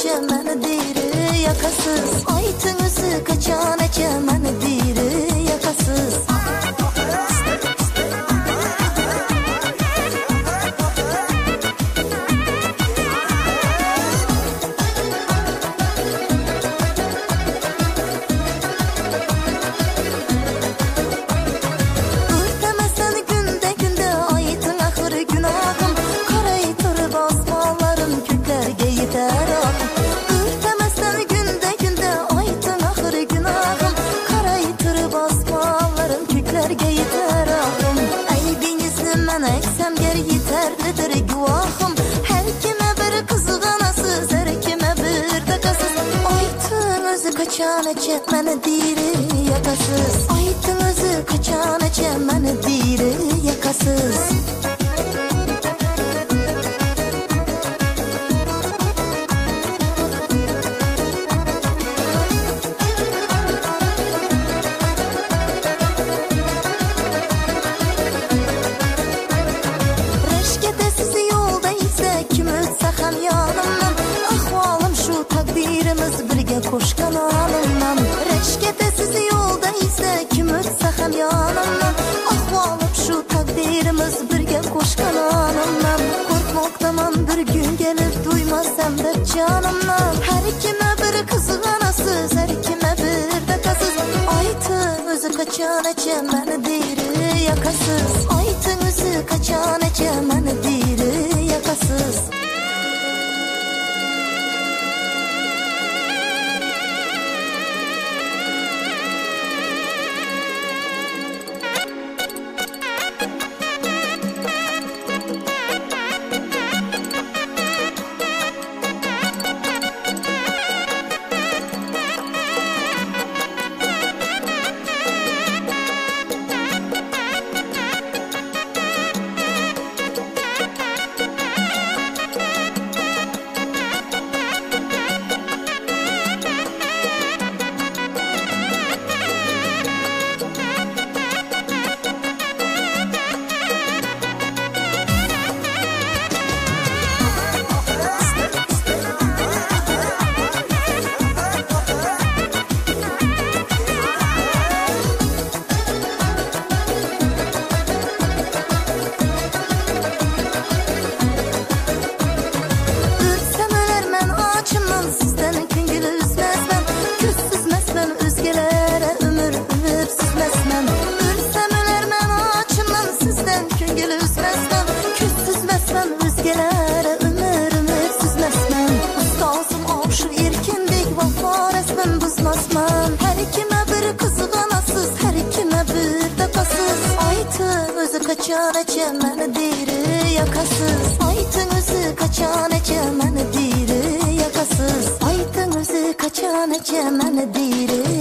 məni deyir yakasız. Aytın özü kaçan məni deyir yakasız basmalarım kütlerge yeter ahım Aybinizni men eksem ger yeterlidir guvahım Her kime bir kızganasız her kime bir de kasız Aytın özü kaçan eçet meni diri yakasız. Aytın özü kaçan eçet meni diri duymazsam da canımdan Her kime bir kızganasız her kime bir de kasız Aytın özü kaçan eçe meni diri yakasız. Aytın özü kaçan eçe meni diri ölermen açımdan sizden. Küngülü üzmezmem Küs süzmezmem özgelere ömür ömür süzmezmem Ustasım avşu erkindik vafa resmen buzmazmam Her kime bir kızganasız her kime bir de kasız Aytın özü kaçan eçe meni diri yakasız. Aytın özü kaçan eçe meni diri yakasız. Aytın özü kaçan eçe meni diri